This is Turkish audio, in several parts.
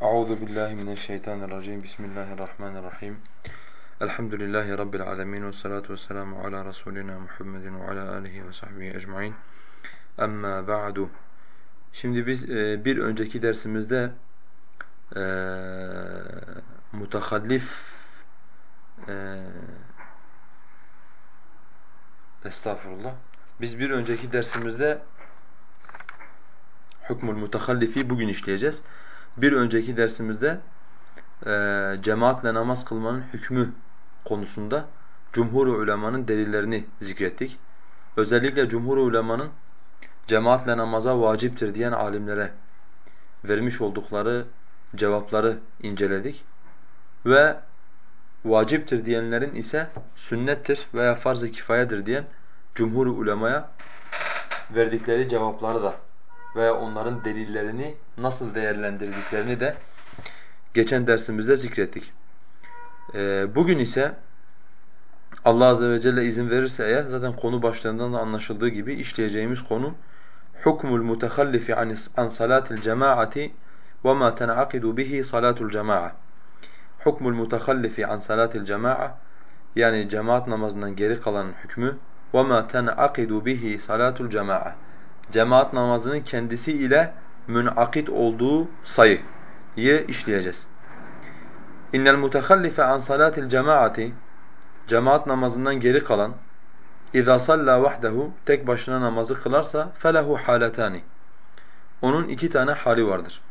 Euzu billahi mineşşeytanirracim. Bismillahirrahmanirrahim. Elhamdülillahi rabbil alamin ve salatu vesselamu ala rasulina Muhammedin ve ala alihi ve sahbihi ecmaîn. Amma ba'du. Şimdi biz e, bir önceki dersimizde e, mutahallif e, estağfurullah. Biz bir önceki dersimizde hükmül mutahallifi bugün işleyeceğiz. Bir önceki dersimizde e, cemaatle namaz kılmanın hükmü konusunda cumhur ulemanın delillerini zikrettik. Özellikle cumhur ulemanın cemaatle namaza vaciptir diyen alimlere vermiş oldukları cevapları inceledik. Ve vaciptir diyenlerin ise sünnettir veya farz-ı kifayedir diyen cumhur ulemaya verdikleri cevapları da veya onların delillerini nasıl değerlendirdiklerini de geçen dersimizde zikrettik. Ee, bugün ise Allah azze ve celle izin verirse eğer zaten konu başlarından da anlaşıldığı gibi işleyeceğimiz konu hukmul mutahallifi an salatil cemaati ve ma tenakidu bihi salatul cemaa. Hukmul mutahallifi an salatil cemaa yani cemaat namazından geri kalan hükmü ve ma tenakidu bihi salatul cemaa cemaat namazının kendisi ile münakit olduğu sayıyı işleyeceğiz. İnnel mutehallife an salatil cemaati cemaat namazından geri kalan اِذَا صَلَّى وَحْدَهُ tek başına namazı kılarsa فَلَهُ حَالَتَانِ Onun iki tane hali vardır.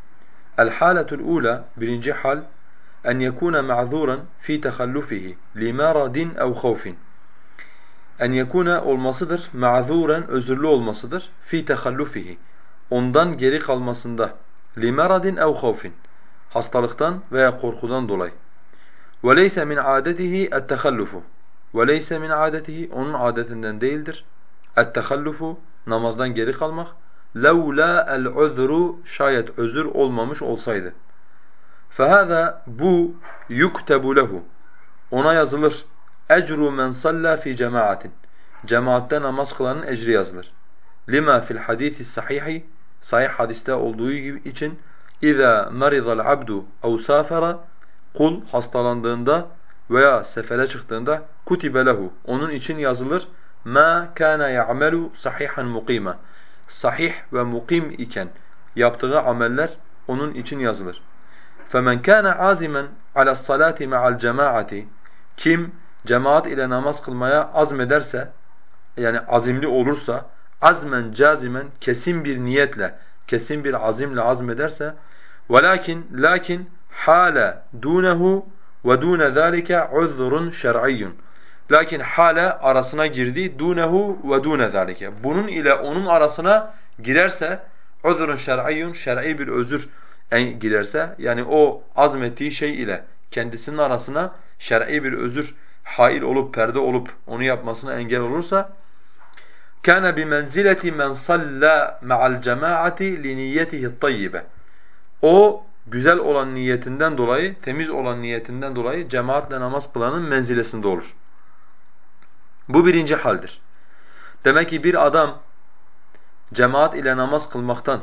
الْحَالَةُ الْعُولَى Birinci hal en yekuna ma'zuran fi tehallufihi limaradin ev khawfin en yekuna olmasıdır, ma'zuren özürlü olmasıdır fi tehallufihi. Ondan geri kalmasında limeradin ev khawfin. Hastalıktan veya korkudan dolayı. Ve leyse min adetihi et-tehallufu. Ve leyse min adetihi onun adetinden değildir. Et-tehallufu namazdan geri kalmak. Levla el-uzru şayet özür olmamış olsaydı. Fehâzâ bu yuktebu lehu. Ona yazılır ecru men salla fi cemaatin. Cemaatte namaz kılanın ecri yazılır. Lima fil hadisi sahihi sahih hadiste olduğu gibi için İza maridal abdu ev safara kul hastalandığında veya sefere çıktığında kutibe lehu onun için yazılır ma kana ya'malu sahihan muqima sahih ve mukim iken yaptığı ameller onun için yazılır. Femen kana azimen ala salati ma'al cemaati kim cemaat ile namaz kılmaya azmederse yani azimli olursa azmen cazimen kesin bir niyetle kesin bir azimle azmederse velakin lakin hala dunehu ve dune zalika uzrun şer'iyyun. Lakin hala arasına girdi dunehu ve dune zalika bunun ile onun arasına girerse uzrun şer'iyyun şer'i bir özür girerse yani o azmettiği şey ile kendisinin arasına şer'i bir özür hail olup perde olup onu yapmasına engel olursa kana bi menzileti men salla ma'al cemaati li niyetihi tayyibe. O güzel olan niyetinden dolayı, temiz olan niyetinden dolayı cemaatle namaz kılanın menzilesinde olur. Bu birinci haldir. Demek ki bir adam cemaat ile namaz kılmaktan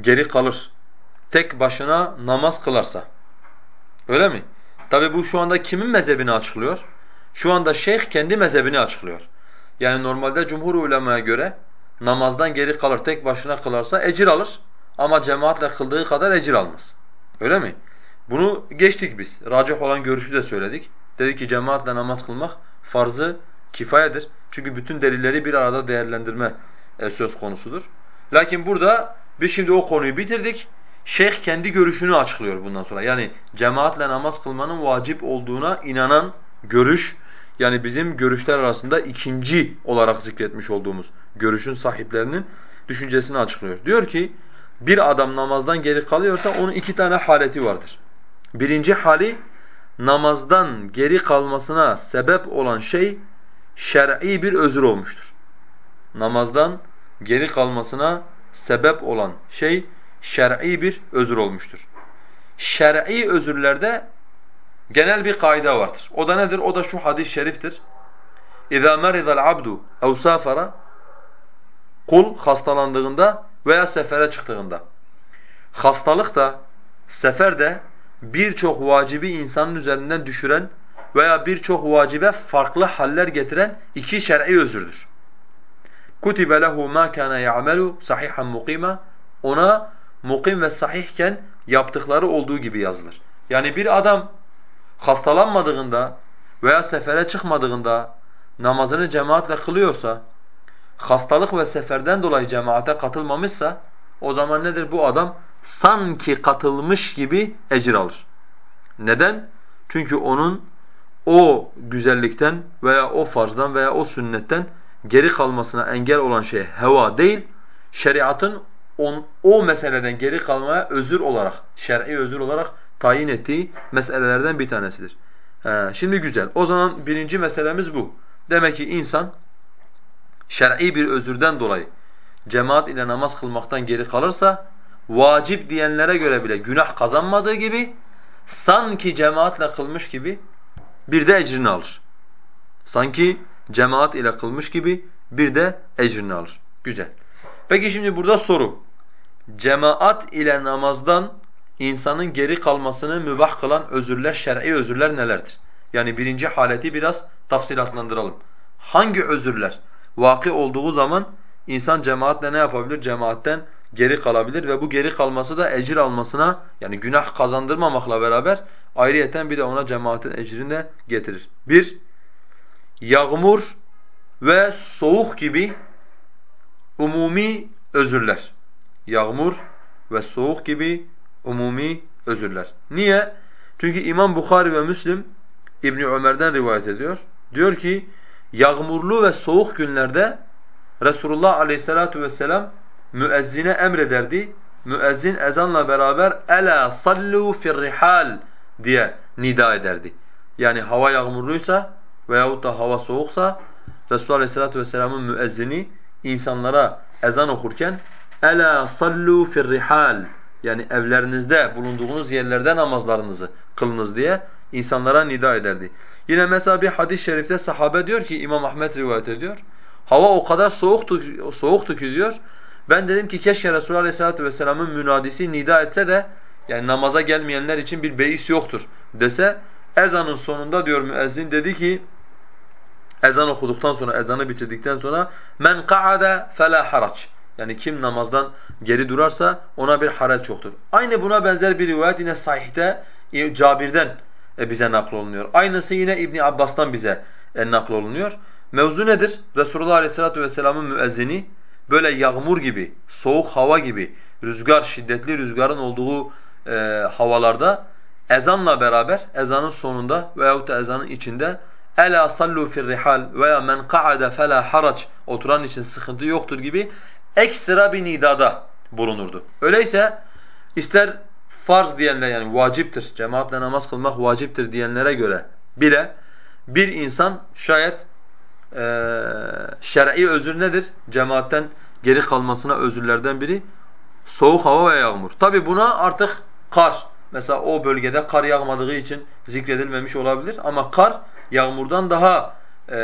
geri kalır. Tek başına namaz kılarsa. Öyle mi? Tabi bu şu anda kimin mezhebini açıklıyor? Şu anda şeyh kendi mezhebini açıklıyor. Yani normalde cumhur ulemaya göre namazdan geri kalır, tek başına kılarsa ecir alır. Ama cemaatle kıldığı kadar ecir almaz. Öyle mi? Bunu geçtik biz. Racih olan görüşü de söyledik. Dedik ki cemaatle namaz kılmak farzı kifayedir. Çünkü bütün delilleri bir arada değerlendirme e, söz konusudur. Lakin burada biz şimdi o konuyu bitirdik. Şeyh kendi görüşünü açıklıyor bundan sonra. Yani cemaatle namaz kılmanın vacip olduğuna inanan görüş yani bizim görüşler arasında ikinci olarak zikretmiş olduğumuz görüşün sahiplerinin düşüncesini açıklıyor. Diyor ki bir adam namazdan geri kalıyorsa onun iki tane haleti vardır. Birinci hali namazdan geri kalmasına sebep olan şey şer'i bir özür olmuştur. Namazdan geri kalmasına sebep olan şey şer'i bir özür olmuştur. Şer'i özürlerde genel bir kaide vardır. O da nedir? O da şu hadis-i şeriftir. اِذَا مَرِضَ الْعَبْدُ اَوْ سَافَرَ Kul hastalandığında veya sefere çıktığında. Hastalık da, sefer de birçok vacibi insanın üzerinden düşüren veya birçok vacibe farklı haller getiren iki şer'i özürdür. Kutibe lehu ma kana ya'malu sahihan muqima ona mukim ve sahihken yaptıkları olduğu gibi yazılır. Yani bir adam hastalanmadığında veya sefere çıkmadığında namazını cemaatle kılıyorsa, hastalık ve seferden dolayı cemaate katılmamışsa o zaman nedir bu adam? Sanki katılmış gibi ecir alır. Neden? Çünkü onun o güzellikten veya o farzdan veya o sünnetten geri kalmasına engel olan şey heva değil, şeriatın on, o meseleden geri kalmaya özür olarak, şer'i özür olarak tayin ettiği meselelerden bir tanesidir. He, şimdi güzel. O zaman birinci meselemiz bu. Demek ki insan şer'i bir özürden dolayı cemaat ile namaz kılmaktan geri kalırsa vacip diyenlere göre bile günah kazanmadığı gibi sanki cemaatle kılmış gibi bir de ecrini alır. Sanki cemaat ile kılmış gibi bir de ecrini alır. Güzel. Peki şimdi burada soru. Cemaat ile namazdan insanın geri kalmasını mübah kılan özürler, şer'i özürler nelerdir? Yani birinci haleti biraz tafsilatlandıralım. Hangi özürler vakı olduğu zaman insan cemaatle ne yapabilir? Cemaatten geri kalabilir ve bu geri kalması da ecir almasına yani günah kazandırmamakla beraber ayrıyeten bir de ona cemaatin ecrini de getirir. Bir, yağmur ve soğuk gibi umumi özürler. Yağmur ve soğuk gibi umumi özürler. Niye? Çünkü İmam Bukhari ve Müslim İbni Ömer'den rivayet ediyor. Diyor ki yağmurlu ve soğuk günlerde Resulullah aleyhissalatu vesselam müezzine emrederdi. Müezzin ezanla beraber ela sallu firrihal diye nida ederdi. Yani hava yağmurluysa veyahut da hava soğuksa Resulullah aleyhissalatu vesselamın müezzini insanlara ezan okurken ela sallu firrihal yani evlerinizde bulunduğunuz yerlerde namazlarınızı kılınız diye insanlara nida ederdi. Yine mesela bir hadis-i şerifte sahabe diyor ki İmam Ahmed rivayet ediyor. Hava o kadar soğuktu, soğuktu ki diyor. Ben dedim ki keşke Resulullah Aleyhisselatü Vesselam'ın münadisi nida etse de yani namaza gelmeyenler için bir beis yoktur dese ezanın sonunda diyor müezzin dedi ki ezan okuduktan sonra ezanı bitirdikten sonra men qa'ada fela harac yani kim namazdan geri durarsa ona bir haraç yoktur. Aynı buna benzer bir rivayet yine sahihte Cabir'den e, bize naklolunuyor. Aynısı yine İbn Abbas'tan bize e, naklolunuyor. Mevzu nedir? Resulullah Aleyhisselatü Vesselam'ın müezzini böyle yağmur gibi, soğuk hava gibi, rüzgar, şiddetli rüzgarın olduğu e, havalarda ezanla beraber ezanın sonunda veyahut da ezanın içinde ela sallu fir rihal veya men qa'ada fela harac oturan için sıkıntı yoktur gibi ekstra bir nidada bulunurdu. Öyleyse ister farz diyenler yani vaciptir, cemaatle namaz kılmak vaciptir diyenlere göre bile bir insan şayet e, şer'i özür nedir? Cemaatten geri kalmasına özürlerden biri soğuk hava ve yağmur. Tabi buna artık kar, mesela o bölgede kar yağmadığı için zikredilmemiş olabilir ama kar yağmurdan daha e,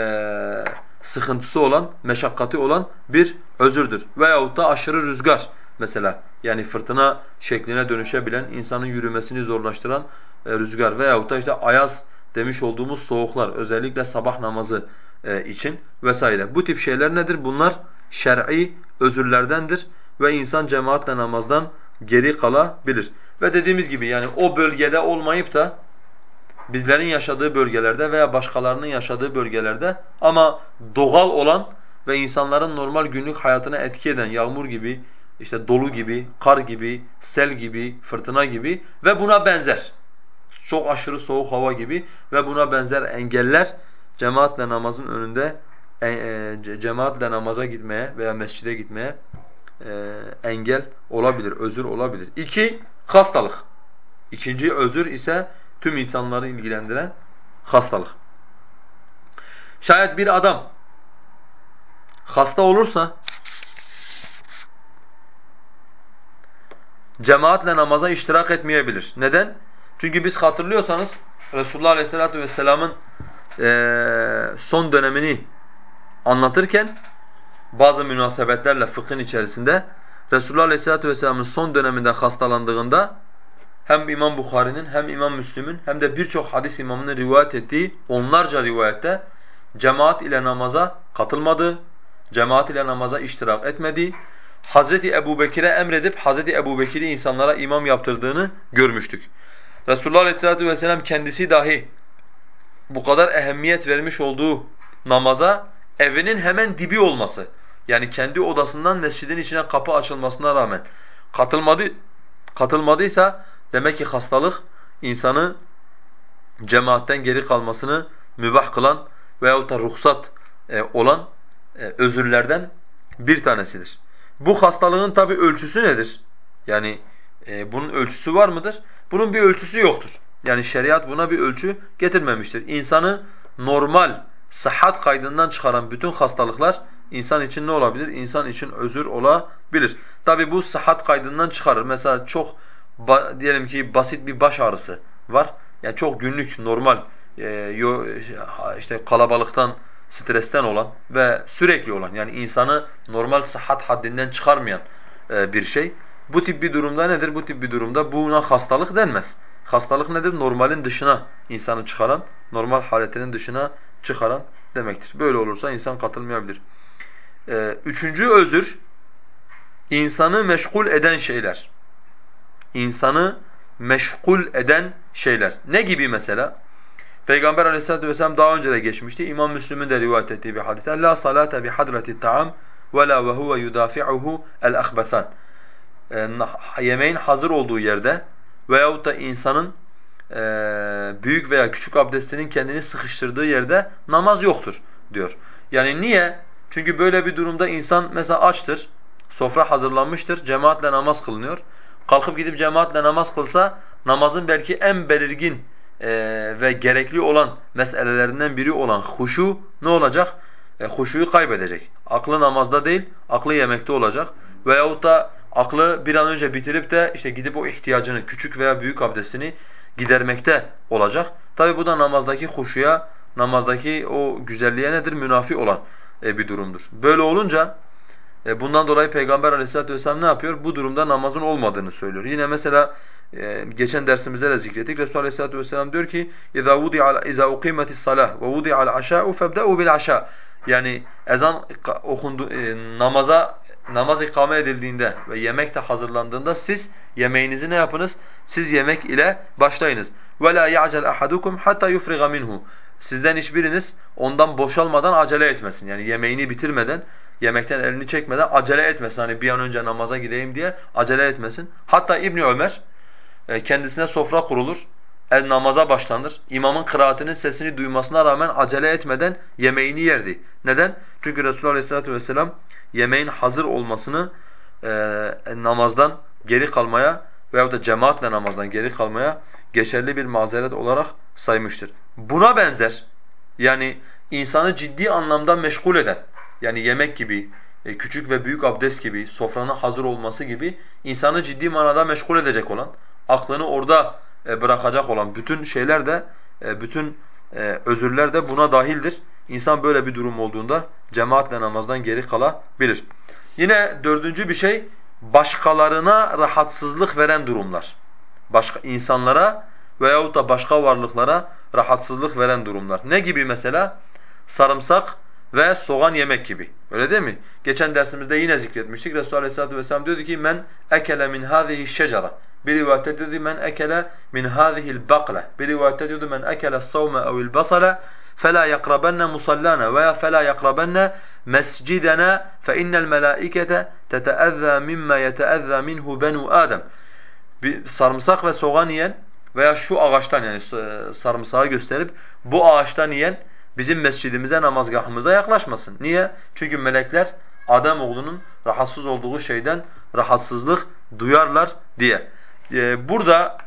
sıkıntısı olan, meşakkati olan bir özürdür. Veyahut da aşırı rüzgar mesela yani fırtına şekline dönüşebilen, insanın yürümesini zorlaştıran e, rüzgar veyahut da işte ayaz demiş olduğumuz soğuklar özellikle sabah namazı e, için vesaire. Bu tip şeyler nedir? Bunlar şer'i özürlerdendir ve insan cemaatle namazdan geri kalabilir. Ve dediğimiz gibi yani o bölgede olmayıp da bizlerin yaşadığı bölgelerde veya başkalarının yaşadığı bölgelerde ama doğal olan ve insanların normal günlük hayatına etki eden yağmur gibi, işte dolu gibi, kar gibi, sel gibi, fırtına gibi ve buna benzer çok aşırı soğuk hava gibi ve buna benzer engeller cemaatle namazın önünde e, e, cemaatle namaza gitmeye veya mescide gitmeye e, engel olabilir, özür olabilir. İki, hastalık. İkinci özür ise tüm insanları ilgilendiren hastalık. Şayet bir adam hasta olursa cemaatle namaza iştirak etmeyebilir. Neden? Çünkü biz hatırlıyorsanız Resulullah Aleyhisselatü Vesselam'ın son dönemini anlatırken bazı münasebetlerle fıkhın içerisinde Resulullah Aleyhisselatü Vesselam'ın son döneminde hastalandığında hem İmam Bukhari'nin hem İmam Müslim'in hem de birçok hadis imamının rivayet ettiği onlarca rivayette cemaat ile namaza katılmadı, cemaat ile namaza iştirak etmedi. Hazreti Ebubekir'e emredip Hazreti Ebubekir'i insanlara imam yaptırdığını görmüştük. Resulullah Aleyhisselatü Vesselam kendisi dahi bu kadar ehemmiyet vermiş olduğu namaza evinin hemen dibi olması yani kendi odasından mescidin içine kapı açılmasına rağmen katılmadı katılmadıysa demek ki hastalık insanı cemaatten geri kalmasını mübah kılan veyahut da ruhsat e, olan e, özürlerden bir tanesidir. Bu hastalığın tabi ölçüsü nedir? Yani e, bunun ölçüsü var mıdır? Bunun bir ölçüsü yoktur. Yani şeriat buna bir ölçü getirmemiştir. İnsanı normal, sıhhat kaydından çıkaran bütün hastalıklar insan için ne olabilir? İnsan için özür olabilir. Tabi bu sıhhat kaydından çıkarır. Mesela çok diyelim ki basit bir baş ağrısı var. Yani çok günlük, normal, e, işte kalabalıktan, stresten olan ve sürekli olan yani insanı normal sıhhat haddinden çıkarmayan e, bir şey. Bu tip bir durumda nedir? Bu tip bir durumda buna hastalık denmez. Hastalık nedir? Normalin dışına insanı çıkaran, normal haletinin dışına çıkaran demektir. Böyle olursa insan katılmayabilir. Ee, üçüncü özür, insanı meşgul eden şeyler. İnsanı meşgul eden şeyler. Ne gibi mesela? Peygamber aleyhissalatu vesselam daha önce de geçmişti. İmam Müslim'in de rivayet ettiği bir hadiste. La salate bi hadrati ta'am ve la ve huve yudafi'uhu el-ahbathan. Ee, yemeğin hazır olduğu yerde veyahut da insanın e, büyük veya küçük abdestinin kendini sıkıştırdığı yerde namaz yoktur diyor. Yani niye? Çünkü böyle bir durumda insan mesela açtır, sofra hazırlanmıştır, cemaatle namaz kılınıyor. Kalkıp gidip cemaatle namaz kılsa namazın belki en belirgin e, ve gerekli olan meselelerinden biri olan huşu ne olacak? E, huşuyu kaybedecek. Aklı namazda değil, aklı yemekte olacak. Veyahut da aklı bir an önce bitirip de işte gidip o ihtiyacını, küçük veya büyük abdestini gidermekte olacak. Tabi bu da namazdaki huşuya, namazdaki o güzelliğe nedir? Münafi olan e, bir durumdur. Böyle olunca e, bundan dolayı Peygamber aleyhissalatu vesselam ne yapıyor? Bu durumda namazın olmadığını söylüyor. Yine mesela e, geçen dersimizde de zikrettik. Resulullah aleyhissalatu vesselam diyor ki اِذَا وُضِعَ اِذَا اُقِيمَتِ الصَّلَاةِ وَوُضِعَ الْعَشَاءُ فَابْدَأُوا بِالْعَشَاءِ Yani ezan okundu, e, namaza namaz ikame edildiğinde ve yemek de hazırlandığında siz yemeğinizi ne yapınız? Siz yemek ile başlayınız. وَلَا يَعْجَلْ أَحَدُكُمْ حَتَّى يُفْرِغَ مِنْهُ Sizden hiçbiriniz ondan boşalmadan acele etmesin. Yani yemeğini bitirmeden, yemekten elini çekmeden acele etmesin. Hani bir an önce namaza gideyim diye acele etmesin. Hatta İbni Ömer e, kendisine sofra kurulur. El namaza başlanır. İmamın kıraatinin sesini duymasına rağmen acele etmeden yemeğini yerdi. Neden? Çünkü Resulullah Aleyhisselatü Vesselam yemeğin hazır olmasını e, namazdan geri kalmaya veyahut da cemaatle namazdan geri kalmaya geçerli bir mazeret olarak saymıştır. Buna benzer yani insanı ciddi anlamda meşgul eden yani yemek gibi, e, küçük ve büyük abdest gibi, sofranın hazır olması gibi insanı ciddi manada meşgul edecek olan, aklını orada e, bırakacak olan bütün şeyler de, e, bütün özürler de buna dahildir. İnsan böyle bir durum olduğunda cemaatle namazdan geri kalabilir. Yine dördüncü bir şey, başkalarına rahatsızlık veren durumlar. Başka insanlara veyahut da başka varlıklara rahatsızlık veren durumlar. Ne gibi mesela? Sarımsak ve soğan yemek gibi. Öyle değil mi? Geçen dersimizde yine zikretmiştik. Resulullah Aleyhisselatü Vesselam diyordu ki men ekele min hâzihi şecere. Bir rivayette diyordu men ekele min hâzihil bakle. Bir rivayette diyordu men ekele savme evil basale فَلَا يَقْرَبَنَّ مُصَلَّانَا veya فَلَا يَقْرَبَنَّ مَسْجِدَنَا فَإِنَّ الْمَلَائِكَةَ تَتَأَذَّى مِمَّا يَتَأَذَّى مِنْهُ بَنُوا آدَمَ Bir sarımsak ve soğan yiyen veya şu ağaçtan yani sarımsağı gösterip bu ağaçtan yiyen bizim mescidimize, namazgahımıza yaklaşmasın. Niye? Çünkü melekler Adem oğlunun rahatsız olduğu şeyden rahatsızlık duyarlar diye. Ee, burada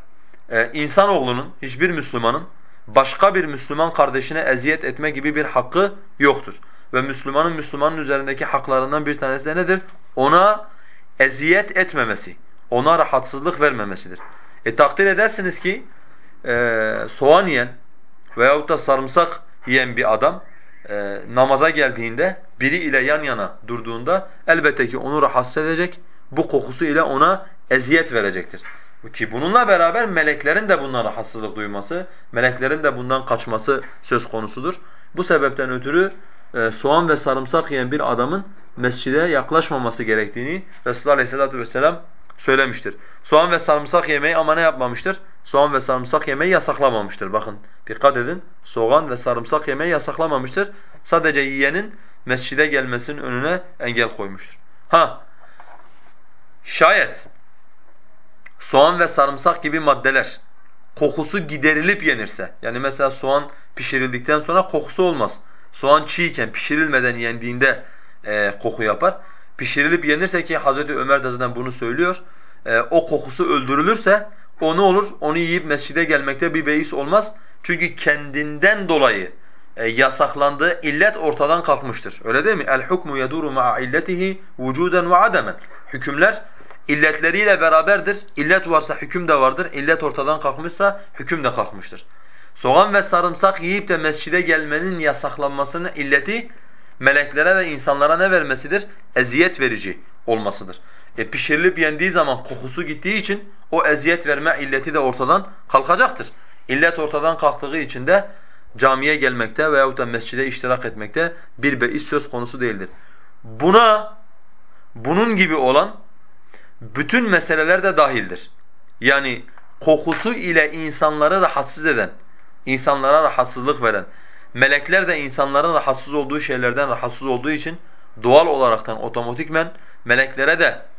e, insanoğlunun, hiçbir Müslümanın başka bir Müslüman kardeşine eziyet etme gibi bir hakkı yoktur. Ve Müslümanın Müslümanın üzerindeki haklarından bir tanesi de nedir? Ona eziyet etmemesi, ona rahatsızlık vermemesidir. E takdir edersiniz ki e, soğan yiyen veyahut da sarımsak yiyen bir adam e, namaza geldiğinde biri ile yan yana durduğunda elbette ki onu rahatsız edecek, bu kokusu ile ona eziyet verecektir. Ki bununla beraber meleklerin de bundan rahatsızlık duyması, meleklerin de bundan kaçması söz konusudur. Bu sebepten ötürü e, soğan ve sarımsak yiyen bir adamın mescide yaklaşmaması gerektiğini Resulullah Aleyhisselatü Vesselam söylemiştir. Soğan ve sarımsak yemeği ama ne yapmamıştır? Soğan ve sarımsak yemeği yasaklamamıştır. Bakın dikkat edin. Soğan ve sarımsak yemeği yasaklamamıştır. Sadece yiyenin mescide gelmesinin önüne engel koymuştur. Ha, şayet soğan ve sarımsak gibi maddeler kokusu giderilip yenirse, yani mesela soğan pişirildikten sonra kokusu olmaz. Soğan çiğken, pişirilmeden yendiğinde e, koku yapar. Pişirilip yenirse ki Hazreti Ömer de zaten bunu söylüyor, e, o kokusu öldürülürse o ne olur? Onu yiyip mescide gelmekte bir beis olmaz. Çünkü kendinden dolayı e, yasaklandığı illet ortadan kalkmıştır. Öyle değil mi? El hukmu yeduru ma'a illetihi vucuden ve ademen. Hükümler illetleriyle beraberdir. İllet varsa hüküm de vardır. İllet ortadan kalkmışsa hüküm de kalkmıştır. Soğan ve sarımsak yiyip de mescide gelmenin yasaklanmasının illeti meleklere ve insanlara ne vermesidir? Eziyet verici olmasıdır. E pişirilip yendiği zaman kokusu gittiği için o eziyet verme illeti de ortadan kalkacaktır. İllet ortadan kalktığı için de camiye gelmekte veyahut da mescide iştirak etmekte bir beis söz konusu değildir. Buna bunun gibi olan bütün meseleler de dahildir. Yani kokusu ile insanları rahatsız eden, insanlara rahatsızlık veren, melekler de insanların rahatsız olduğu şeylerden rahatsız olduğu için doğal olaraktan otomatikmen meleklere de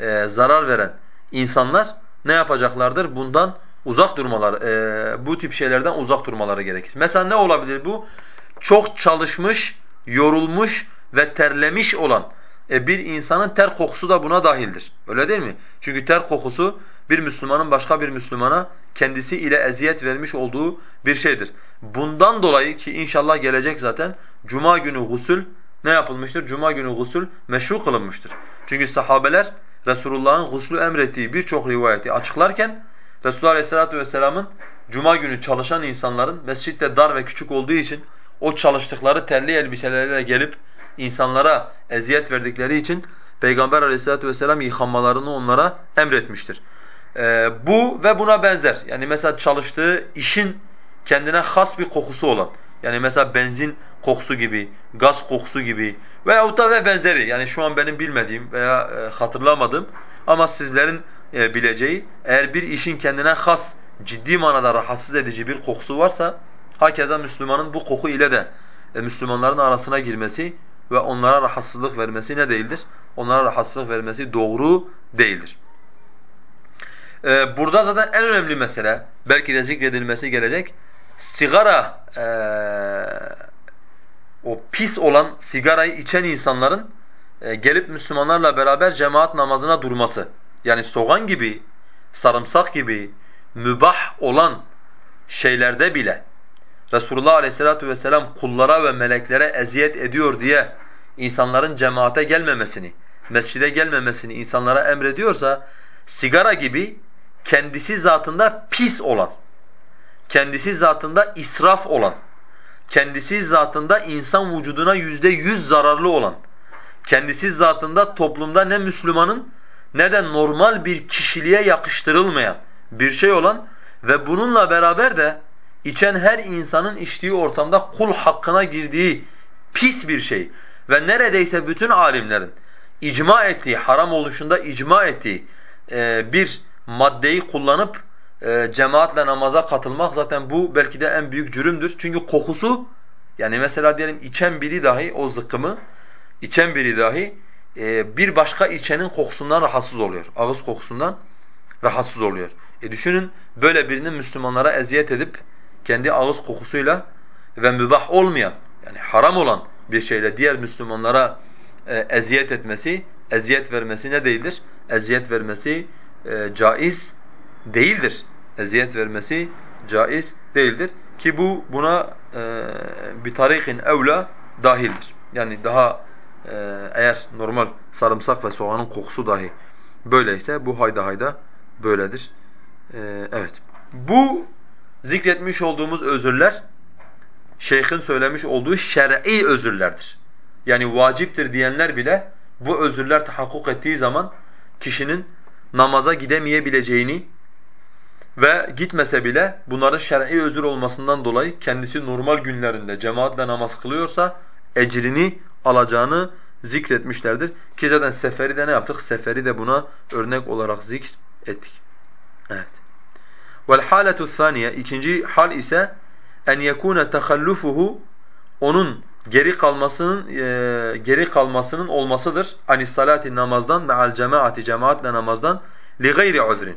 e, zarar veren insanlar ne yapacaklardır? Bundan uzak durmaları, e, bu tip şeylerden uzak durmaları gerekir. Mesela ne olabilir bu? Çok çalışmış, yorulmuş ve terlemiş olan e, bir insanın ter kokusu da buna dahildir. Öyle değil mi? Çünkü ter kokusu bir Müslümanın başka bir Müslümana kendisi ile eziyet vermiş olduğu bir şeydir. Bundan dolayı ki inşallah gelecek zaten cuma günü gusül ne yapılmıştır? Cuma günü gusül meşru kılınmıştır. Çünkü sahabeler Resulullah'ın guslü emrettiği birçok rivayeti açıklarken Resulullah Aleyhisselatü Vesselam'ın cuma günü çalışan insanların mescitte dar ve küçük olduğu için o çalıştıkları terli elbiseleriyle gelip insanlara eziyet verdikleri için Peygamber Aleyhisselatü vesselam yıkanmalarını onlara emretmiştir. Ee, bu ve buna benzer yani mesela çalıştığı işin kendine has bir kokusu olan yani mesela benzin kokusu gibi, gaz kokusu gibi veya da ve benzeri yani şu an benim bilmediğim veya e, hatırlamadığım ama sizlerin e, bileceği eğer bir işin kendine has ciddi manada rahatsız edici bir kokusu varsa hakeza Müslümanın bu koku ile de e, Müslümanların arasına girmesi ve onlara rahatsızlık vermesi ne değildir? Onlara rahatsızlık vermesi doğru değildir. Burada zaten en önemli mesele, belki de zikredilmesi gelecek, sigara, ee, o pis olan sigarayı içen insanların e, gelip Müslümanlarla beraber cemaat namazına durması. Yani soğan gibi, sarımsak gibi mübah olan şeylerde bile Resulullah Aleyhisselatü vesselam kullara ve meleklere eziyet ediyor diye insanların cemaate gelmemesini, mescide gelmemesini insanlara emrediyorsa sigara gibi kendisi zatında pis olan, kendisi zatında israf olan, kendisi zatında insan vücuduna yüzde yüz zararlı olan, kendisi zatında toplumda ne Müslümanın ne de normal bir kişiliğe yakıştırılmayan bir şey olan ve bununla beraber de içen her insanın içtiği ortamda kul hakkına girdiği pis bir şey ve neredeyse bütün alimlerin icma ettiği, haram oluşunda icma ettiği e, bir maddeyi kullanıp e, cemaatle namaza katılmak zaten bu belki de en büyük cürümdür. Çünkü kokusu yani mesela diyelim içen biri dahi o zıkkımı içen biri dahi e, bir başka içenin kokusundan rahatsız oluyor. Ağız kokusundan rahatsız oluyor. E düşünün böyle birinin Müslümanlara eziyet edip kendi ağız kokusuyla ve mübah olmayan yani haram olan bir şeyle diğer Müslümanlara e, eziyet etmesi, eziyet vermesi ne değildir? Eziyet vermesi e, caiz değildir. Eziyet vermesi caiz değildir ki bu buna e, bir tarihin evla dahildir. Yani daha e, eğer normal sarımsak ve soğanın kokusu dahi böyleyse bu hayda hayda böyledir. E, evet. Bu zikretmiş olduğumuz özürler şeyhin söylemiş olduğu şer'i özürlerdir. Yani vaciptir diyenler bile bu özürler tahakkuk ettiği zaman kişinin namaza gidemeyebileceğini Ve gitmese bile bunların şer'i özür olmasından dolayı kendisi normal günlerinde cemaatle namaz kılıyorsa ecrini alacağını zikretmişlerdir. Ki zaten seferi de ne yaptık? Seferi de buna örnek olarak zikrettik. Evet. Vel haletu thaniye ikinci hal ise en yekuna tahallufuhu onun geri kalmasının e, geri kalmasının olmasıdır. Ani salati namazdan ve al cemaati cemaatle namazdan li gayri uzrin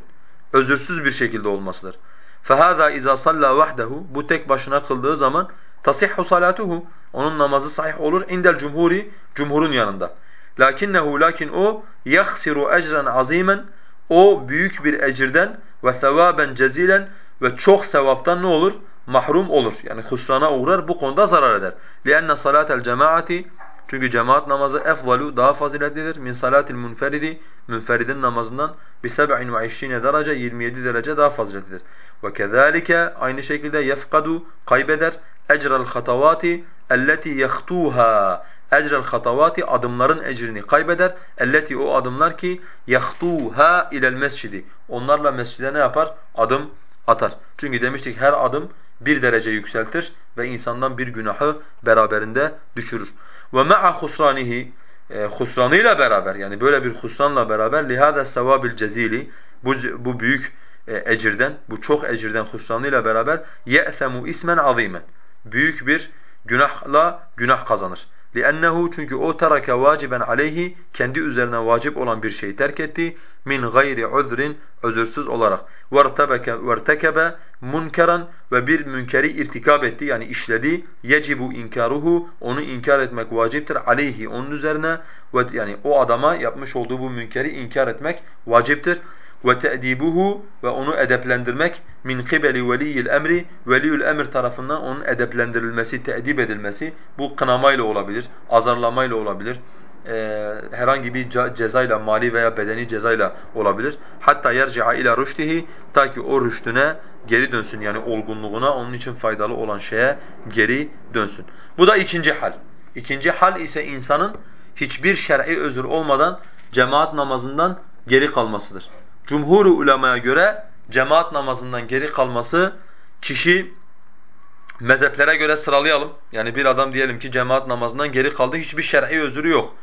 Özürsüz bir şekilde olmasıdır. فَهَذَا اِذَا صَلَّى وَحْدَهُ Bu tek başına kıldığı zaman tasihhu salatuhu onun namazı sahih olur indel cumhuri cumhurun yanında. Lakinnehu lakin o yahsiru ecran azimen o büyük bir ecirden ve sevaben cezilen ve çok sevaptan ne olur? Mahrum olur. Yani husrana uğrar. Bu konuda zarar eder. لِأَنَّ صَلَاةَ الْجَمَاعَةِ çünkü cemaat namazı efvalu daha faziletlidir. Min salatil munferidi münferidin namazından bi 27 derece 27 derece daha faziletlidir. Ve kezalike aynı şekilde yefkadu kaybeder ecrel hatavati elleti yahtuha ecrel hatavati adımların ecrini kaybeder. Elleti o adımlar ki yahtuha ilel mescidi. Onlarla mescide ne yapar? Adım atar. Çünkü demiştik her adım bir derece yükseltir ve insandan bir günahı beraberinde düşürür. Ve ma'a husranihi e, husranıyla beraber yani böyle bir husranla beraber lihada sevabil cezili bu bu büyük e, ecirden bu çok ecirden husranıyla beraber ye'semu ismen azimen büyük bir günahla günah kazanır. لِأَنَّهُ Çünkü o terake vaciben aleyhi kendi üzerine vacip olan bir şeyi terk etti. Min gayri uzrin özürsüz olarak. وَارْتَكَبَ munkeran ve bir münkeri irtikab etti yani işledi. Yecibu inkaruhu onu inkar etmek vaciptir aleyhi onun üzerine ve yani o adama yapmış olduğu bu münkeri inkar etmek vaciptir ve te'dibuhu ve onu edeplendirmek min kibeli veliyil emri veliyül emir tarafından onun edeplendirilmesi, te'dib edilmesi bu kınamayla olabilir, azarlamayla olabilir. Ee, herhangi bir cezayla, mali veya bedeni cezayla olabilir. Hatta yerci'a ila rüştihi ta ki o rüştüne geri dönsün yani olgunluğuna onun için faydalı olan şeye geri dönsün. Bu da ikinci hal. İkinci hal ise insanın hiçbir şer'i özür olmadan cemaat namazından geri kalmasıdır. Cumhur ulemaya göre cemaat namazından geri kalması kişi mezheplere göre sıralayalım. Yani bir adam diyelim ki cemaat namazından geri kaldı hiçbir şer'i özürü yok.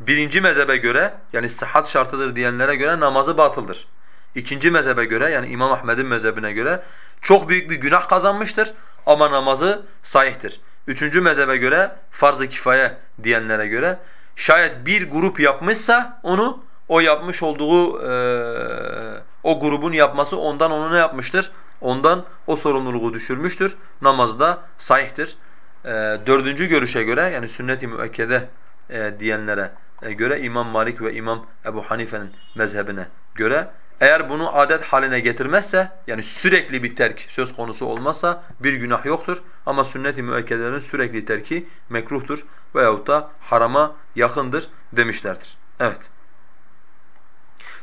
Birinci mezhebe göre yani sıhhat şartıdır diyenlere göre namazı batıldır. İkinci mezhebe göre yani İmam Ahmed'in mezhebine göre çok büyük bir günah kazanmıştır ama namazı sahihtir. Üçüncü mezhebe göre farz-ı kifaye diyenlere göre şayet bir grup yapmışsa onu o yapmış olduğu e, o grubun yapması ondan onu ne yapmıştır? Ondan o sorumluluğu düşürmüştür. Namazı da sahihtir. E, dördüncü görüşe göre yani sünnet-i müekkede e, diyenlere e, göre İmam Malik ve İmam Ebu Hanife'nin mezhebine göre eğer bunu adet haline getirmezse yani sürekli bir terk söz konusu olmazsa bir günah yoktur ama sünnet-i müekkedelerin sürekli terki mekruhtur veyahut da harama yakındır demişlerdir. Evet.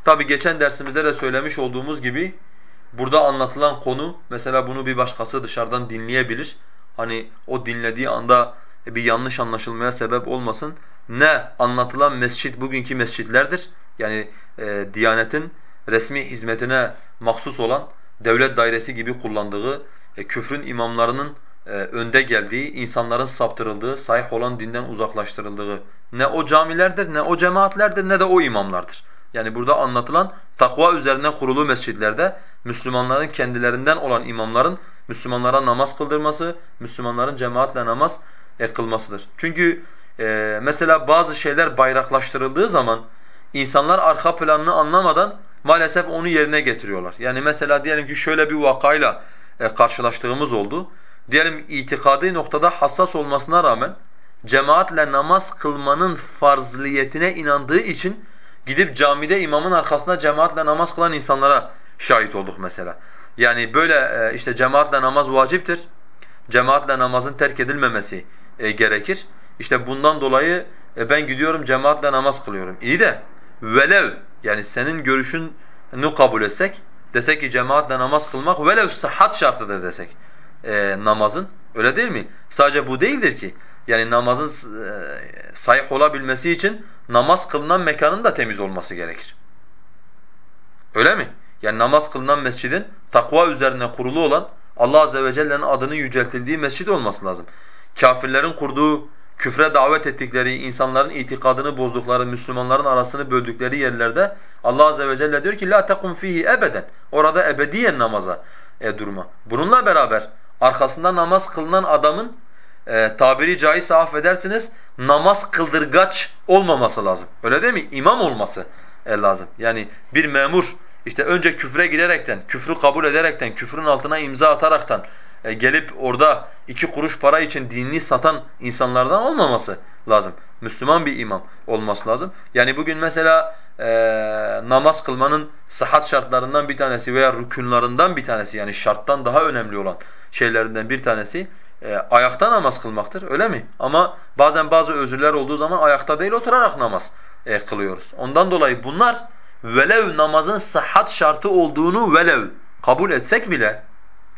Tabi geçen dersimizde de söylemiş olduğumuz gibi burada anlatılan konu mesela bunu bir başkası dışarıdan dinleyebilir. Hani o dinlediği anda bir yanlış anlaşılmaya sebep olmasın. Ne anlatılan mescit bugünkü mescitlerdir. Yani e, Diyanet'in resmi hizmetine mahsus olan devlet dairesi gibi kullandığı e, küfrün imamlarının e, önde geldiği, insanların saptırıldığı, sahih olan dinden uzaklaştırıldığı ne o camilerdir, ne o cemaatlerdir, ne de o imamlardır. Yani burada anlatılan takva üzerine kurulu mescitlerde Müslümanların kendilerinden olan imamların Müslümanlara namaz kıldırması, Müslümanların cemaatle namaz kılmasıdır. Çünkü e, mesela bazı şeyler bayraklaştırıldığı zaman insanlar arka planını anlamadan maalesef onu yerine getiriyorlar. Yani mesela diyelim ki şöyle bir vakayla e, karşılaştığımız oldu. Diyelim itikadi noktada hassas olmasına rağmen cemaatle namaz kılmanın farzliyetine inandığı için Gidip camide imamın arkasında cemaatle namaz kılan insanlara şahit olduk mesela. Yani böyle e, işte cemaatle namaz vaciptir. Cemaatle namazın terk edilmemesi e, gerekir. İşte bundan dolayı e, ben gidiyorum cemaatle namaz kılıyorum. İyi de velev yani senin görüşünü kabul etsek desek ki cemaatle namaz kılmak velev sıhhat şartıdır desek namazın öyle değil mi? Sadece bu değildir ki. Yani namazın e, sahih olabilmesi için namaz kılınan mekanın da temiz olması gerekir. Öyle mi? Yani namaz kılınan mescidin takva üzerine kurulu olan Allah azze ve celle'nin adının yüceltildiği mescid olması lazım. Kafirlerin kurduğu, küfre davet ettikleri, insanların itikadını bozdukları, Müslümanların arasını böldükleri yerlerde Allah azze ve celle diyor ki la takum fihi ebeden. Orada ebediyen namaza e, durma. Bununla beraber arkasında namaz kılınan adamın e, tabiri caizse affedersiniz namaz kıldırgaç olmaması lazım. Öyle değil mi? İmam olması e, lazım. Yani bir memur işte önce küfre girerekten, küfrü kabul ederekten, küfrün altına imza ataraktan e, gelip orada iki kuruş para için dinini satan insanlardan olmaması lazım. Müslüman bir imam olması lazım. Yani bugün mesela e, namaz kılmanın sıhhat şartlarından bir tanesi veya rükünlarından bir tanesi yani şarttan daha önemli olan şeylerinden bir tanesi e, ayakta namaz kılmaktır öyle mi? Ama bazen bazı özürler olduğu zaman ayakta değil oturarak namaz e, kılıyoruz. Ondan dolayı bunlar velev namazın sıhhat şartı olduğunu velev kabul etsek bile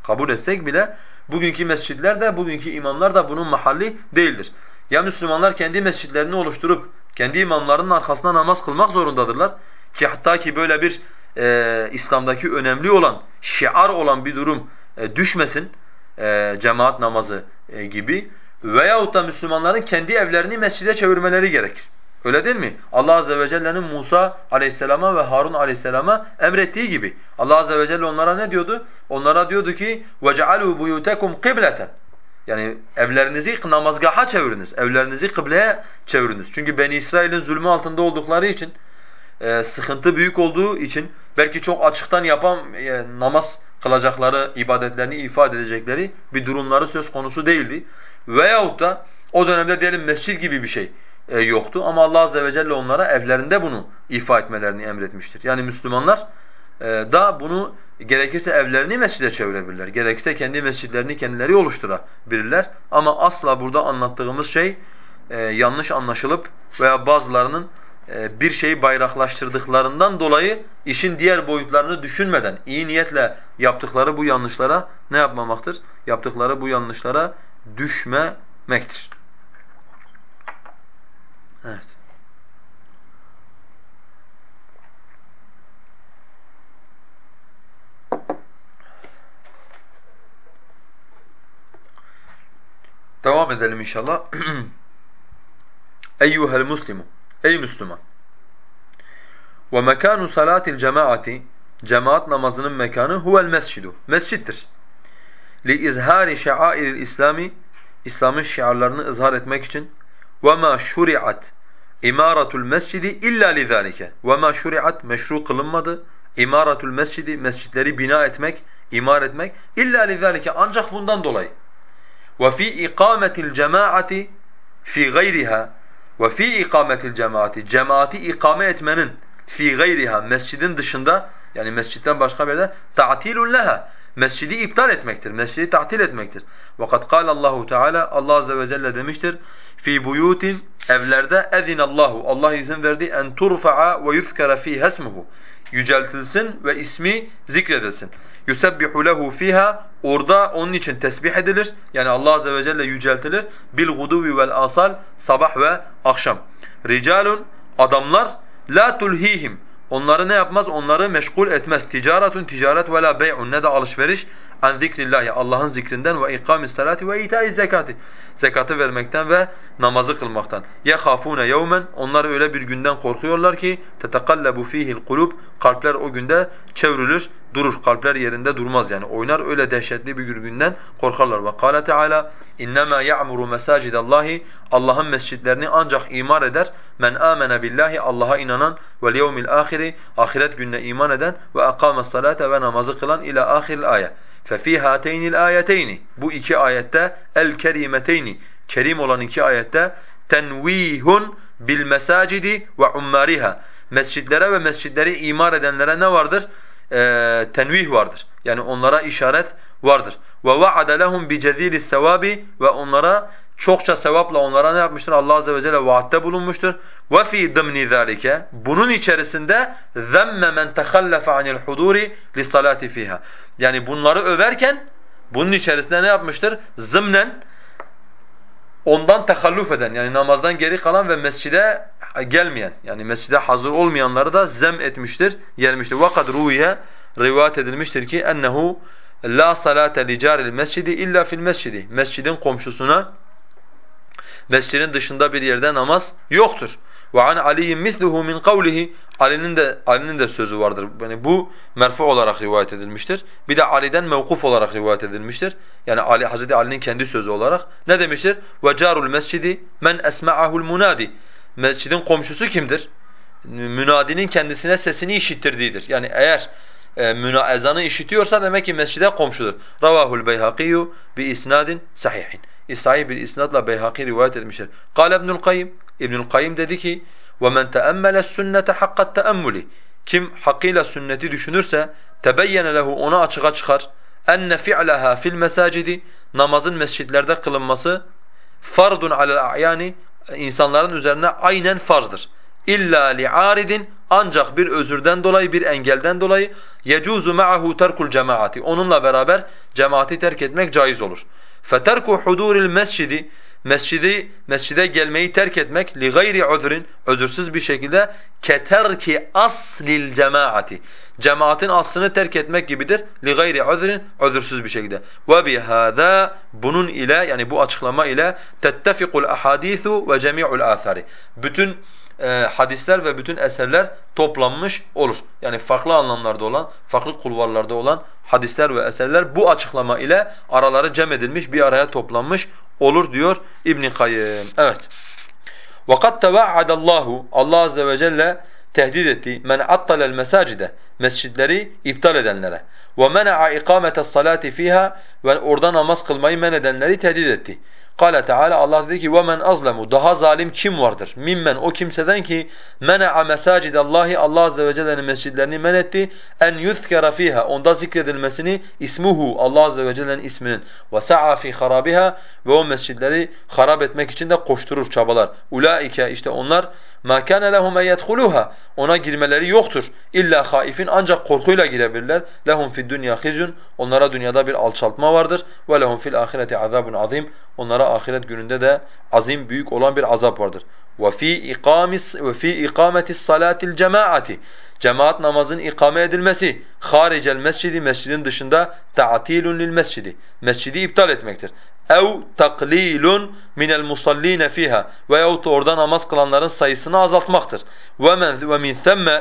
kabul etsek bile bugünkü mescitler de bugünkü imamlar da bunun mahalli değildir. Ya Müslümanlar kendi mescitlerini oluşturup kendi imamlarının arkasında namaz kılmak zorundadırlar ki hatta ki böyle bir e, İslam'daki önemli olan, şiar olan bir durum e, düşmesin e, cemaat namazı e, gibi veyahut da Müslümanların kendi evlerini mescide çevirmeleri gerekir. Öyle değil mi? Allah azze ve celle'nin Musa aleyhisselama ve Harun aleyhisselama emrettiği gibi. Allah azze ve celle onlara ne diyordu? Onlara diyordu ki وَجَعَلُوا بُيُوتَكُمْ قِبْلَةً Yani evlerinizi namazgaha çeviriniz, evlerinizi kıbleye çeviriniz. Çünkü Beni İsrail'in zulmü altında oldukları için, e, sıkıntı büyük olduğu için, belki çok açıktan yapan e, namaz kılacakları, ibadetlerini ifade edecekleri bir durumları söz konusu değildi. Veyahut da o dönemde diyelim mescid gibi bir şey e, yoktu ama Allah azze ve celle onlara evlerinde bunu ifa etmelerini emretmiştir. Yani Müslümanlar e, da bunu gerekirse evlerini mescide çevirebilirler. Gerekirse kendi mescidlerini kendileri oluşturabilirler. Ama asla burada anlattığımız şey e, yanlış anlaşılıp veya bazılarının bir şeyi bayraklaştırdıklarından dolayı işin diğer boyutlarını düşünmeden iyi niyetle yaptıkları bu yanlışlara ne yapmamaktır? Yaptıkları bu yanlışlara düşmemektir. Evet. Devam edelim inşallah. Eyyuhel muslimu. Ey Müslüman. Ve mekanu salatil cemaati cemaat namazının mekanı huvel mescidu. Mescittir. Li izhari şairil İslami İslam'ın şiarlarını izhar etmek için ve ma şuriat imaratul mescidi illa lizalike. Ve ma şuriat meşru kılınmadı. İmaratul mescidi mescitleri bina etmek, imar etmek illa lizalike ancak bundan dolayı. Ve fi ikametil cemaati fi gayriha ve fi ikametil cemaati cemaati ikame etmenin fi gayriha mescidin dışında yani mescitten başka bir yerde ta'tilun leha mescidi iptal etmektir. Mescidi ta'til etmektir. Vakat kâle Allahu Teala Allah azze ve celle demiştir. Fi buyutin evlerde ezinallahu Allah izin verdi en turfa'a ve yuzkara fiha ismuhu. Yüceltilsin ve ismi zikredilsin. Yusebbihu lehu fiha orada onun için tesbih edilir. Yani Allah azze ve celle yüceltilir. Bil guduvi vel asal sabah ve akşam. Ricalun adamlar la tulhihim Onları ne yapmaz? Onları meşgul etmez. Ticaretun ticaret ve la bey'un ne de alışveriş an zikrillahi Allah'ın zikrinden ve ikamis salati ve itaiz zekati. Zekatı vermekten ve namazı kılmaktan. Yahafune yevmen onlar öyle bir günden korkuyorlar ki tetekallabu fihi'l kulub kalpler o günde çevrilir, durur. Kalpler yerinde durmaz yani. Oynar öyle dehşetli bir günden korkarlar. Ve kâle Teala innema ya'muru mesacidallahi Allah'ın mescitlerini ancak imar eder men amene billahi Allah'a inanan ve yevmil ahiri ahiret gününe iman eden ve akames salate ve namazı kılan ila ahiril ayet. فَفِي هَاتَيْنِ الْآيَتَيْنِ Bu iki ayette el-kerimeteyni kerim olan iki ayette tenvihun bil mesacidi ve ummariha mescitlere ve mescitleri imar edenlere ne vardır? Ee, tenvih vardır. Yani onlara işaret vardır. Ve vaada lehum bi cezilis sevabi ve onlara çokça sevapla onlara ne yapmıştır? Allah azze ve celle vaatte bulunmuştur. Ve fi dımni zalike bunun içerisinde zemme men tahallafa anil huduri li salati fiha. Yani bunları överken bunun içerisinde ne yapmıştır? Zımnen ondan tehalluf eden yani namazdan geri kalan ve mescide gelmeyen yani mescide hazır olmayanları da zem etmiştir, gelmiştir. Vakad ruhiye rivayet edilmiştir ki ennehu la salate li caril mescidi illa fil mescidi. Mescidin komşusuna mescidin dışında bir yerde namaz yoktur. Ve an Ali'in misluhu min kavlihi Ali'nin de Ali'nin de sözü vardır. Yani bu merfu olarak rivayet edilmiştir. Bir de Ali'den mevkuf olarak rivayet edilmiştir. Yani Ali Hazreti Ali'nin kendi sözü olarak ne demiştir? Ve carul mescidi men esma'ahul munadi. Mescidin komşusu kimdir? Münadinin kendisine sesini işittirdiğidir. Yani eğer e, müna ezanı işitiyorsa demek ki mescide komşudur. Ravahul Beyhakiyu bi isnadin sahihin. İsa'yı bir isnadla Beyhaki rivayet etmiştir. Kâle İbnül Kayyim. İbnül Kayyim dedi ki: وَمَنْ تَأَمَّلَ السُنَّةَ حَقَّ التَّأَمُّلِ Kim hakkıyla sünneti düşünürse tebeyyene lehu ona açığa çıkar. Enne fi'leha fil mesacidi namazın mescitlerde kılınması fardun alel a'yani insanların üzerine aynen farzdır. İlla li'aridin ancak bir özürden dolayı bir engelden dolayı yecuzu ma'ahu terkul cemaati onunla beraber cemaati terk etmek caiz olur. Feterku huduril mescidi mescidi mescide gelmeyi terk etmek li gayri uzrin özürsüz bir şekilde keterki aslil cemaati. Cemaatin aslını terk etmek gibidir. Li gayri uzrin özürsüz bir şekilde. Ve bihada bunun ile yani bu açıklama ile tettefikul ahadisu ve cemi'ul athari bütün e, hadisler ve bütün eserler toplanmış olur. Yani farklı anlamlarda olan, farklı kulvarlarda olan hadisler ve eserler bu açıklama ile araları cem edilmiş, bir araya toplanmış olur diyor İbn Kayyım. Evet. وَقَدْ تَوَعَّدَ اللّٰهُ Allah azze ve celle tehdit etti. Men attalel mesacide mescitleri iptal edenlere. Ve mena'a ikamete's salati fiha ve orada namaz kılmayı men edenleri tehdit etti. Kâle Teala Allah dedi ki وَمَنْ azlemu Daha zalim kim vardır? Mimmen o kimseden ki mena'a mesacidallahi Allah azze ve celle'nin mescidlerini men etti. En yuzkara fiha onda zikredilmesini ismuhu Allah azze ve celle'nin isminin ve sa'a fi harabiha ve o mescidleri harap etmek için de koşturur çabalar. Ulaike işte onlar kana lehum en yedhuluha ona girmeleri yoktur. İlla haifin ancak korkuyla girebilirler. Lehum fid dunya khizyun onlara dünyada bir alçaltma vardır lehum fil ahireti azabun azim onlara ahiret gününde de azim büyük olan bir azap vardır. İkamis ve fi ikametis salatil cemaati. Cemaat namazın ikame edilmesi haricel mescidi mescidin dışında ta'tilun lil mescidi. İptal etmektir. Ev taklilun minel musallin fiha. Veyahut da orada namaz kılanların sayısını azaltmaktır. Ve men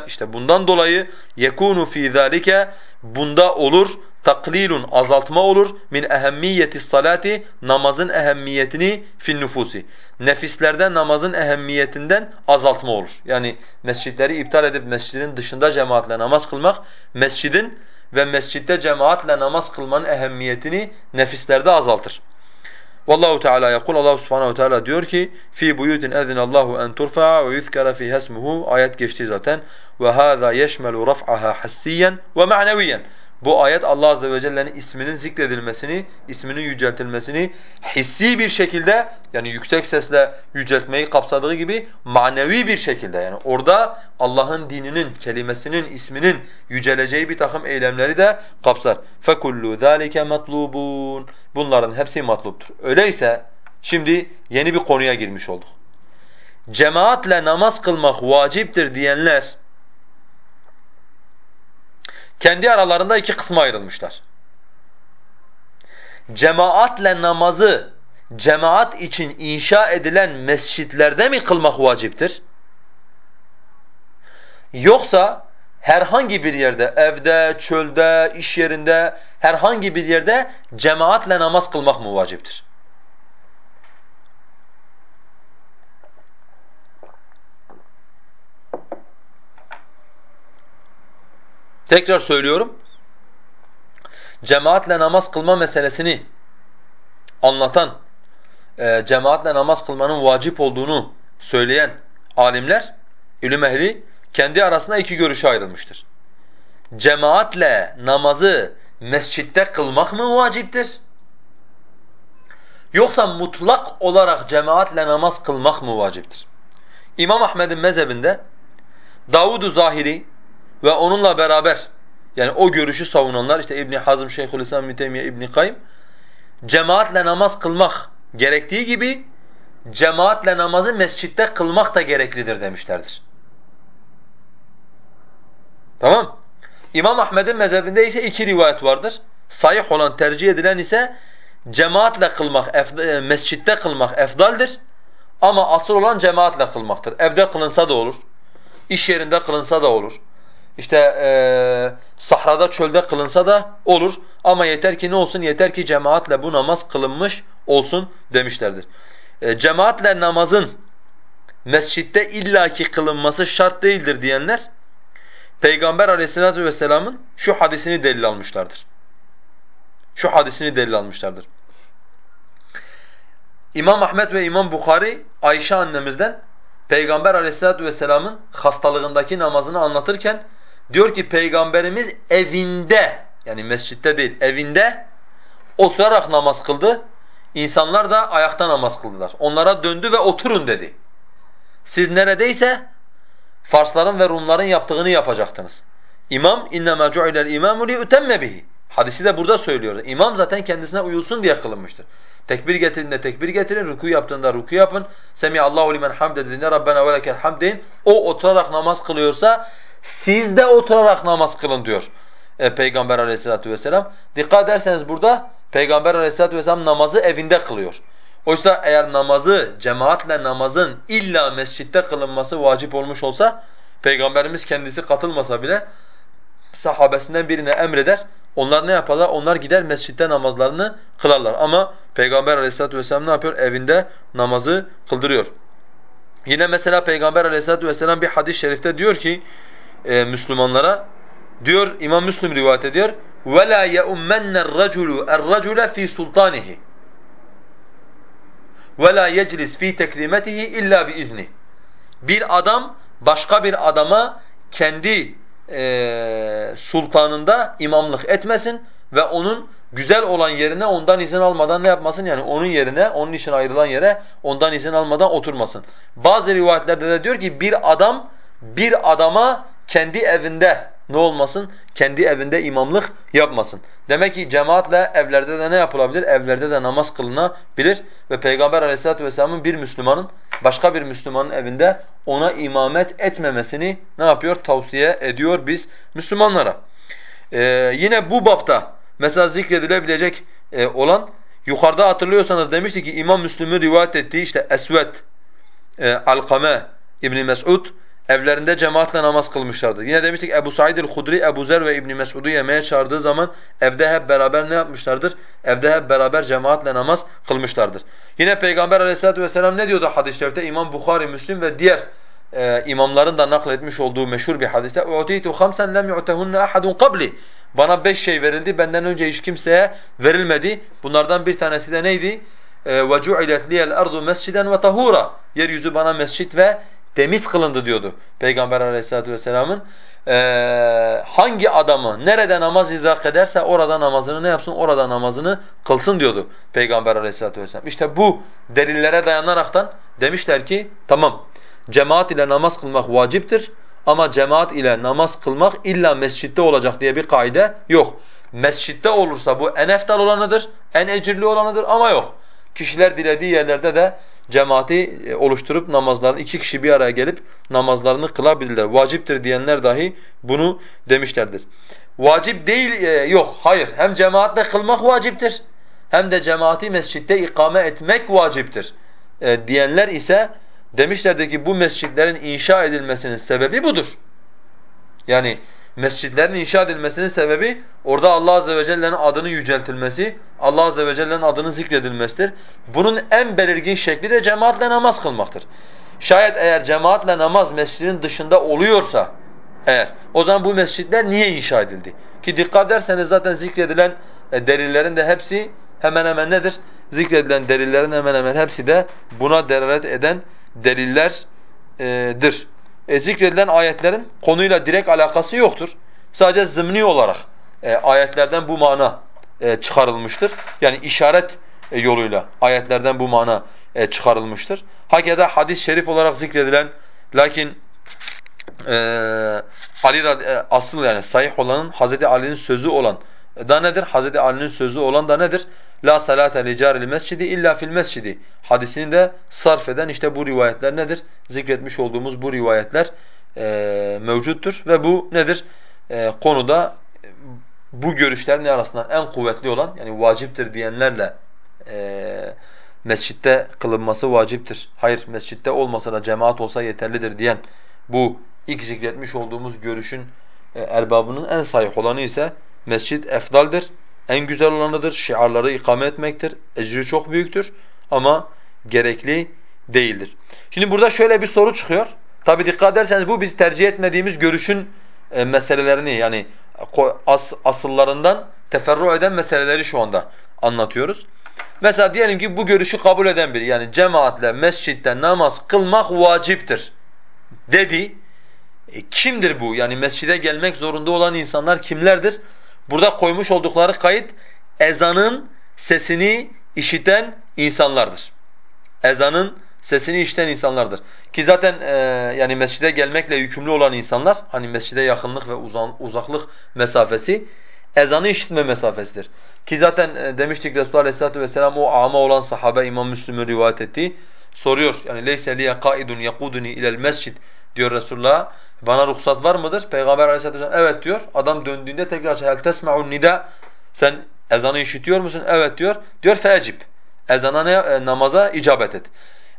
işte bundan dolayı yekunu fi zalike bunda olur taklilun azaltma olur min ehemmiyeti salati namazın ehemmiyetini fin nüfusi. Nefislerden namazın ehemmiyetinden azaltma olur. Yani mescitleri iptal edip mescidin dışında cemaatle namaz kılmak mescidin ve mescitte cemaatle namaz kılmanın ehemmiyetini nefislerde azaltır. Vallahu Teala yakul Allah Subhanahu Teala diyor ki fi buyutin Allahu en turfa ve yuzkara fiha ismuhu ayet geçti zaten ve hâzâ yeşmelu raf'aha hassiyen ve ma'neviyen bu ayet Allah azze ve celle'nin isminin zikredilmesini, isminin yüceltilmesini hissi bir şekilde yani yüksek sesle yüceltmeyi kapsadığı gibi manevi bir şekilde yani orada Allah'ın dininin, kelimesinin, isminin yüceleceği bir takım eylemleri de kapsar. فَكُلُّ ذَٰلِكَ مَطْلُوبٌ Bunların hepsi matluptur. Öyleyse şimdi yeni bir konuya girmiş olduk. Cemaatle namaz kılmak vaciptir diyenler kendi aralarında iki kısma ayrılmışlar. Cemaatle namazı cemaat için inşa edilen mescitlerde mi kılmak vaciptir? Yoksa herhangi bir yerde, evde, çölde, iş yerinde, herhangi bir yerde cemaatle namaz kılmak mı vaciptir? Tekrar söylüyorum. Cemaatle namaz kılma meselesini anlatan, e, cemaatle namaz kılmanın vacip olduğunu söyleyen alimler, ilim ehli kendi arasında iki görüşe ayrılmıştır. Cemaatle namazı mescitte kılmak mı vaciptir? Yoksa mutlak olarak cemaatle namaz kılmak mı vaciptir? İmam Ahmed'in mezhebinde Davud-u Zahiri ve onunla beraber yani o görüşü savunanlar işte İbn Hazm, Şeyhülislam İbn Teymiye, İbn Kayyim cemaatle namaz kılmak gerektiği gibi cemaatle namazı mescitte kılmak da gereklidir demişlerdir. Tamam? İmam Ahmed'in mezhebinde ise iki rivayet vardır. Sahih olan tercih edilen ise cemaatle kılmak, e, mescitte kılmak efdaldir. Ama asıl olan cemaatle kılmaktır. Evde kılınsa da olur, iş yerinde kılınsa da olur. İşte e, sahrada, çölde kılınsa da olur. Ama yeter ki ne olsun? Yeter ki cemaatle bu namaz kılınmış olsun demişlerdir. E, cemaatle namazın mescitte illaki kılınması şart değildir diyenler Peygamber aleyhissalatu vesselamın şu hadisini delil almışlardır. Şu hadisini delil almışlardır. İmam Ahmed ve İmam Bukhari Ayşe annemizden Peygamber aleyhissalatu vesselamın hastalığındaki namazını anlatırken diyor ki Peygamberimiz evinde yani mescitte değil evinde oturarak namaz kıldı. İnsanlar da ayakta namaz kıldılar. Onlara döndü ve oturun dedi. Siz neredeyse Farsların ve Rumların yaptığını yapacaktınız. İmam innema cu'ilel imamu li utemme bihi. Hadisi de burada söylüyor. İmam zaten kendisine uyulsun diye kılınmıştır. Tekbir getirdiğinde tekbir getirin, ruku yaptığında ruku yapın. Semi Allahu limen hamd dediğinde Rabbena ve lekel hamd deyin. O oturarak namaz kılıyorsa siz de oturarak namaz kılın diyor e, Peygamber Aleyhissalatu vesselam. Dikkat ederseniz burada Peygamber Aleyhissalatu vesselam namazı evinde kılıyor. Oysa eğer namazı, cemaatle namazın illa mescitte kılınması vacip olmuş olsa Peygamberimiz kendisi katılmasa bile sahabesinden birine emreder. Onlar ne yaparlar? Onlar gider mescitte namazlarını kılarlar. Ama Peygamber aleyhissalatu vesselam ne yapıyor? Evinde namazı kıldırıyor. Yine mesela Peygamber aleyhissalatu vesselam bir hadis-i şerifte diyor ki e, Müslümanlara diyor İmam Müslim rivayet ediyor وَلَا يَؤُمَّنَّ الرَّجُلُ الرَّجُلَ ف۪ي سُلْطَانِهِ وَلَا يَجْلِسْ ف۪ي تَكْرِيمَتِهِ اِلَّا بِاِذْنِهِ Bir adam başka bir adama kendi e, sultanında imamlık etmesin ve onun güzel olan yerine ondan izin almadan ne yapmasın? Yani onun yerine, onun için ayrılan yere ondan izin almadan oturmasın. Bazı rivayetlerde de diyor ki bir adam bir adama kendi evinde ne olmasın? Kendi evinde imamlık yapmasın. Demek ki cemaatle evlerde de ne yapılabilir? Evlerde de namaz kılınabilir ve Peygamber Aleyhisselatü vesselamın bir Müslümanın başka bir Müslümanın evinde ona imamet etmemesini ne yapıyor? Tavsiye ediyor biz Müslümanlara. Ee, yine bu bapta mesela zikredilebilecek e, olan yukarıda hatırlıyorsanız demiştik ki İmam Müslim'in rivayet ettiği işte Esved, e, Alkame, İbn Mes'ud evlerinde cemaatle namaz kılmışlardı. Yine demiştik Ebu Said el-Hudri, Ebu Zer ve İbn Mes'ud'u yemeğe çağırdığı zaman evde hep beraber ne yapmışlardır? Evde hep beraber cemaatle namaz kılmışlardır. Yine Peygamber Aleyhissalatu vesselam ne diyordu hadis-i şerifte? İmam Bukhari, Müslim ve diğer e, imamların da nakletmiş olduğu meşhur bir hadiste "Utitu khamsan lem yu'tahunna ahadun qabli." Bana beş şey verildi, benden önce hiç kimseye verilmedi. Bunlardan bir tanesi de neydi? E, "Ve cu'ilet liyel ardu mesciden ve tahura." Yeryüzü bana mescit ve temiz kılındı diyordu Peygamber Aleyhisselatü vesselamın. Ee, hangi adamı nerede namaz idrak ederse orada namazını ne yapsın? Orada namazını kılsın diyordu Peygamber Aleyhisselatü vesselam. İşte bu delillere dayanaraktan demişler ki tamam cemaat ile namaz kılmak vaciptir ama cemaat ile namaz kılmak illa mescitte olacak diye bir kaide yok. Mescitte olursa bu en eftal olanıdır, en ecirli olanıdır ama yok. Kişiler dilediği yerlerde de cemaati e, oluşturup namazlarını iki kişi bir araya gelip namazlarını kılabilirler. Vaciptir diyenler dahi bunu demişlerdir. Vacip değil e, yok hayır hem cemaatle kılmak vaciptir hem de cemaati mescitte ikame etmek vaciptir e, diyenler ise demişlerdi ki bu mescitlerin inşa edilmesinin sebebi budur. Yani mescitlerin inşa edilmesinin sebebi orada Allah azze ve celle'nin adının yüceltilmesi, Allah azze ve celle'nin adının zikredilmesidir. Bunun en belirgin şekli de cemaatle namaz kılmaktır. Şayet eğer cemaatle namaz mescidin dışında oluyorsa eğer o zaman bu mescitler niye inşa edildi? Ki dikkat ederseniz zaten zikredilen e, delillerin de hepsi hemen hemen nedir? Zikredilen delillerin hemen hemen hepsi de buna delalet eden delillerdir e, zikredilen ayetlerin konuyla direkt alakası yoktur. Sadece zımni olarak e, ayetlerden bu mana e, çıkarılmıştır. Yani işaret e, yoluyla ayetlerden bu mana e, çıkarılmıştır. Hakeza hadis-i şerif olarak zikredilen lakin e, Ali e, asıl yani sahih olanın Hazreti Ali'nin sözü olan da nedir? Hazreti Ali'nin sözü olan da nedir? La salate li caril mescidi illa fil mescidi hadisini de sarf eden işte bu rivayetler nedir? Zikretmiş olduğumuz bu rivayetler e, mevcuttur ve bu nedir? e, konuda bu görüşlerin arasından en kuvvetli olan yani vaciptir diyenlerle e, mescitte kılınması vaciptir. Hayır mescitte olmasa da cemaat olsa yeterlidir diyen bu ilk zikretmiş olduğumuz görüşün e, erbabının en sahih olanı ise mescit efdaldir, en güzel olanıdır, şiarları ikame etmektir, ecri çok büyüktür ama gerekli değildir. Şimdi burada şöyle bir soru çıkıyor. Tabi dikkat ederseniz bu biz tercih etmediğimiz görüşün e, meselelerini yani as, asıllarından teferru eden meseleleri şu anda anlatıyoruz. Mesela diyelim ki bu görüşü kabul eden biri yani cemaatle mescitte namaz kılmak vaciptir dedi. E, kimdir bu? Yani mescide gelmek zorunda olan insanlar kimlerdir? Burada koymuş oldukları kayıt ezanın sesini işiten insanlardır. Ezanın sesini işiten insanlardır. Ki zaten e, yani mescide gelmekle yükümlü olan insanlar hani mescide yakınlık ve uzan, uzaklık mesafesi ezanı işitme mesafesidir. Ki zaten e, demiştik Resulullah Aleyhisselatü Vesselam o ama olan sahabe İmam Müslim'in rivayet ettiği soruyor. Yani leyse liye kaidun yakuduni ilel mescid diyor Resulullah. Bana ruhsat var mıdır? Peygamber Aleyhisselatü Vesselam evet diyor. Adam döndüğünde tekrar hel tesma'un nida sen ezanı işitiyor musun? Evet diyor. Diyor fecib. Ezana ne, e, namaza icabet et.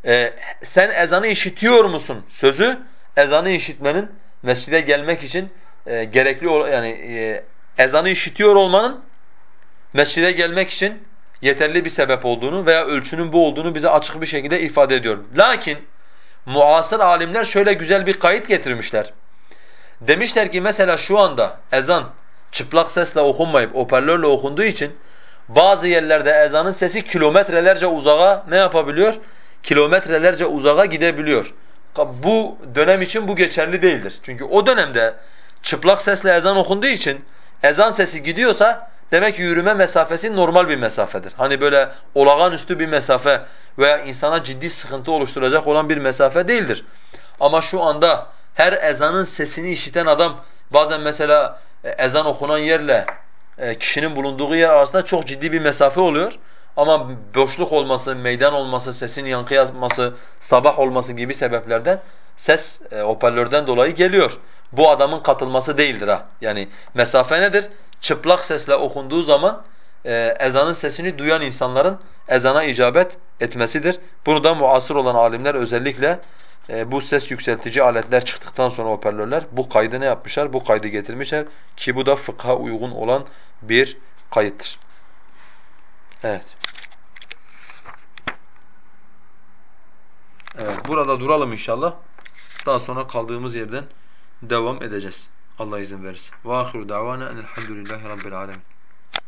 E, sen ezanı işitiyor musun? Sözü ezanı işitmenin mescide gelmek için e, gerekli yani e, ezanı işitiyor olmanın mescide gelmek için yeterli bir sebep olduğunu veya ölçünün bu olduğunu bize açık bir şekilde ifade ediyor. Lakin muasır alimler şöyle güzel bir kayıt getirmişler. Demişler ki mesela şu anda ezan çıplak sesle okunmayıp hoparlörle okunduğu için bazı yerlerde ezanın sesi kilometrelerce uzağa ne yapabiliyor? Kilometrelerce uzağa gidebiliyor. Bu dönem için bu geçerli değildir. Çünkü o dönemde çıplak sesle ezan okunduğu için ezan sesi gidiyorsa demek ki yürüme mesafesi normal bir mesafedir. Hani böyle olağanüstü bir mesafe veya insana ciddi sıkıntı oluşturacak olan bir mesafe değildir. Ama şu anda her ezanın sesini işiten adam bazen mesela e, ezan okunan yerle e, kişinin bulunduğu yer arasında çok ciddi bir mesafe oluyor. Ama boşluk olması, meydan olması, sesin yankı yapması, sabah olması gibi sebeplerden ses e, hoparlörden dolayı geliyor. Bu adamın katılması değildir ha. Yani mesafe nedir? Çıplak sesle okunduğu zaman e, ezanın sesini duyan insanların ezana icabet etmesidir. Bunu da muasır olan alimler özellikle e, bu ses yükseltici aletler çıktıktan sonra hoparlörler bu kaydı ne yapmışlar? Bu kaydı getirmişler ki bu da fıkha uygun olan bir kayıttır. Evet. Evet, burada duralım inşallah. Daha sonra kaldığımız yerden devam edeceğiz. Allah izin verirse. Ve ahiru davana enelhamdülillahi rabbil alemin.